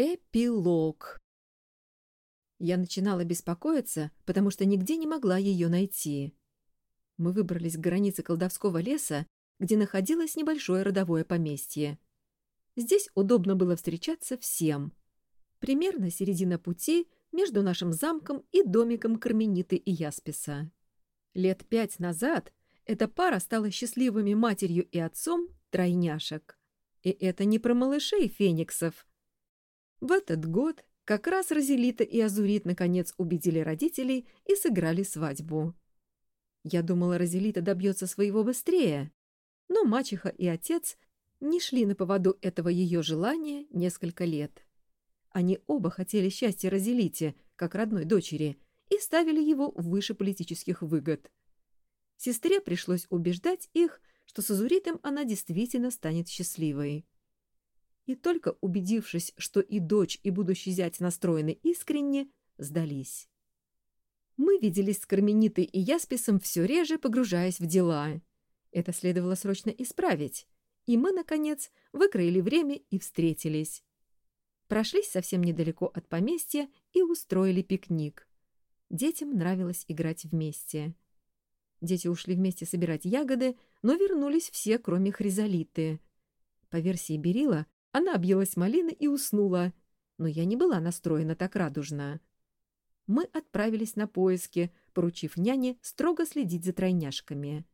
Эпилог. Я начинала беспокоиться, потому что нигде не могла ее найти. Мы выбрались к границе колдовского леса, где находилось небольшое родовое поместье. Здесь удобно было встречаться всем. Примерно середина пути между нашим замком и домиком Кармениты и Ясписа. Лет пять назад эта пара стала счастливыми матерью и отцом тройняшек. И это не про малышей фениксов, в этот год как раз Розелита и Азурит наконец убедили родителей и сыграли свадьбу. Я думала, Розелита добьется своего быстрее, но мачеха и отец не шли на поводу этого ее желания несколько лет. Они оба хотели счастья Розелите, как родной дочери, и ставили его выше политических выгод. Сестре пришлось убеждать их, что с Азуритом она действительно станет счастливой и только убедившись, что и дочь, и будущий зять настроены искренне, сдались. Мы виделись с Карменитой и Ясписом все реже, погружаясь в дела. Это следовало срочно исправить, и мы, наконец, выкроили время и встретились. Прошлись совсем недалеко от поместья и устроили пикник. Детям нравилось играть вместе. Дети ушли вместе собирать ягоды, но вернулись все, кроме Хризолиты. По версии Берила, она объелась малины и уснула, но я не была настроена так радужно. Мы отправились на поиски, поручив няне строго следить за тройняшками.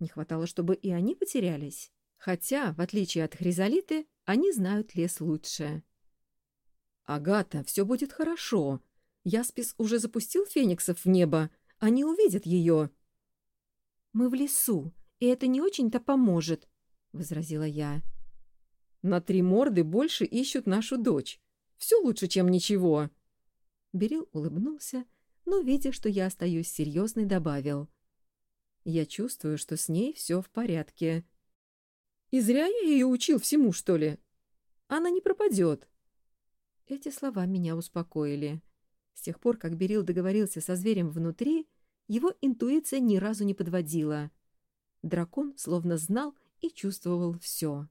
Не хватало, чтобы и они потерялись. Хотя, в отличие от Хризолиты, они знают лес лучше. «Агата, все будет хорошо. Яспис уже запустил фениксов в небо. Они увидят ее». «Мы в лесу, и это не очень-то поможет», — возразила я. На три морды больше ищут нашу дочь. Все лучше, чем ничего. Берил улыбнулся, но, видя, что я остаюсь серьезной, добавил. Я чувствую, что с ней все в порядке. И зря я ее учил всему, что ли? Она не пропадет. Эти слова меня успокоили. С тех пор, как Берил договорился со зверем внутри, его интуиция ни разу не подводила. Дракон словно знал и чувствовал все.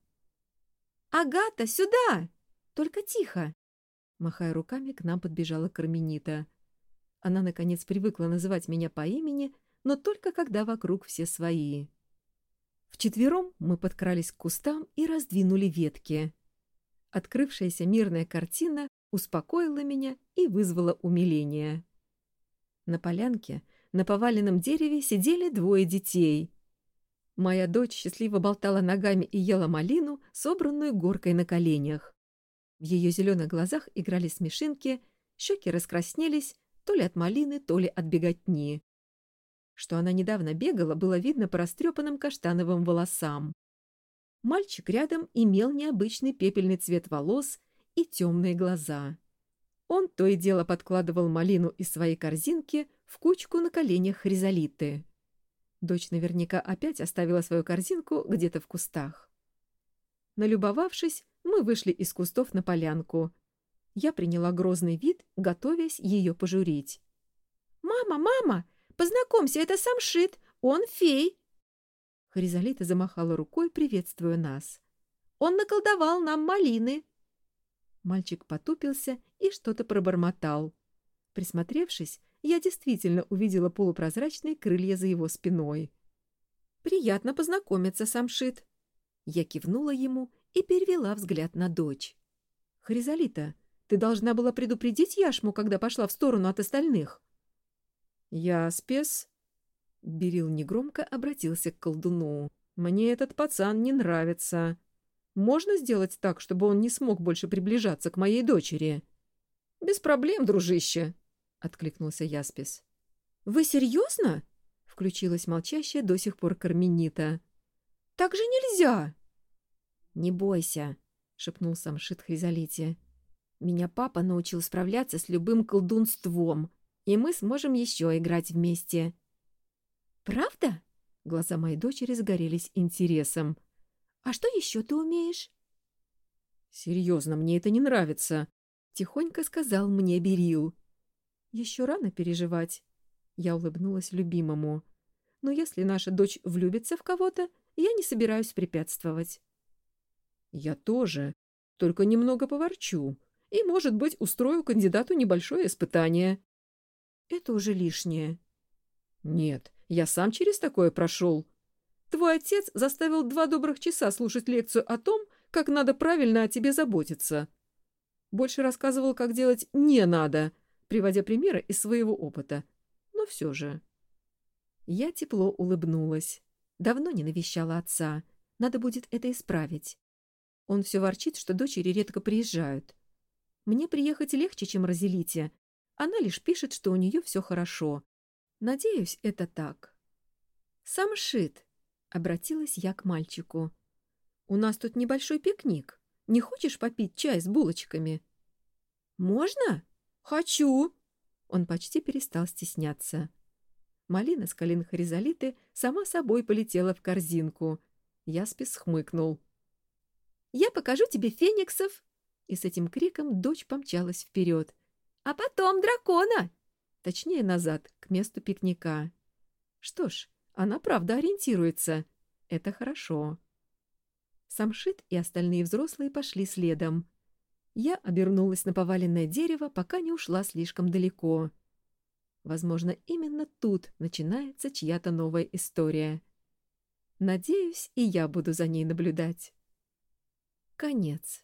«Агата, сюда! Только тихо!» Махая руками, к нам подбежала Карменита. Она, наконец, привыкла называть меня по имени, но только когда вокруг все свои. Вчетвером мы подкрались к кустам и раздвинули ветки. Открывшаяся мирная картина успокоила меня и вызвала умиление. На полянке, на поваленном дереве сидели двое детей. Моя дочь счастливо болтала ногами и ела малину, собранную горкой на коленях. В ее зеленых глазах играли смешинки, щеки раскраснелись то ли от малины, то ли от беготни. Что она недавно бегала, было видно по растрепанным каштановым волосам. Мальчик рядом имел необычный пепельный цвет волос и темные глаза. Он то и дело подкладывал малину из своей корзинки в кучку на коленях хризолиты. Дочь наверняка опять оставила свою корзинку где-то в кустах. Налюбовавшись, мы вышли из кустов на полянку. Я приняла грозный вид, готовясь ее пожурить. «Мама, мама! Познакомься, это Самшит! Он фей!» Харизалита замахала рукой, приветствуя нас. «Он наколдовал нам малины!» Мальчик потупился и что-то пробормотал. Присмотревшись, я действительно увидела полупрозрачные крылья за его спиной. «Приятно познакомиться, Самшит!» Я кивнула ему и перевела взгляд на дочь. «Хризалита, ты должна была предупредить Яшму, когда пошла в сторону от остальных». «Я спес?» Берил негромко обратился к колдуну. «Мне этот пацан не нравится. Можно сделать так, чтобы он не смог больше приближаться к моей дочери?» «Без проблем, дружище», откликнулся Яспис. Вы серьезно? включилась молчащая до сих пор Карменита. Так же нельзя. Не бойся, шепнул Самшит Хризалите. Меня папа научил справляться с любым колдунством, и мы сможем еще играть вместе. Правда? Глаза моей дочери загорелись интересом. А что еще ты умеешь? Серьезно, мне это не нравится, тихонько сказал мне Берил. Еще рано переживать. Я улыбнулась любимому. Но если наша дочь влюбится в кого-то, я не собираюсь препятствовать. Я тоже, только немного поворчу. и, может быть, устрою кандидату небольшое испытание. Это уже лишнее. Нет, я сам через такое прошел. Твой отец заставил два добрых часа слушать лекцию о том, как надо правильно о тебе заботиться. Больше рассказывал, как делать не надо, приводя примеры из своего опыта. Но все же... Я тепло улыбнулась. Давно не навещала отца. Надо будет это исправить. Он все ворчит, что дочери редко приезжают. Мне приехать легче, чем Розелите. Она лишь пишет, что у нее все хорошо. Надеюсь, это так. «Самшит», — обратилась я к мальчику. «У нас тут небольшой пикник. Не хочешь попить чай с булочками?» «Можно? Хочу!» Он почти перестал стесняться. Малина с колен Харизолиты сама собой полетела в корзинку. Яспис хмыкнул. «Я покажу тебе фениксов!» И с этим криком дочь помчалась вперед. «А потом дракона!» Точнее, назад, к месту пикника. Что ж, она правда ориентируется. Это хорошо. Самшит и остальные взрослые пошли следом. Я обернулась на поваленное дерево, пока не ушла слишком далеко. Возможно, именно тут начинается чья-то новая история. Надеюсь, и я буду за ней наблюдать. Конец.